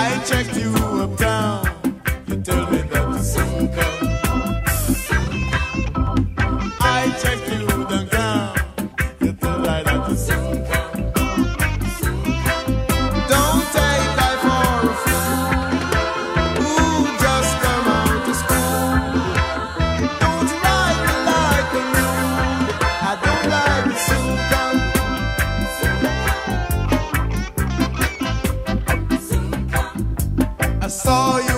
I checked you saw you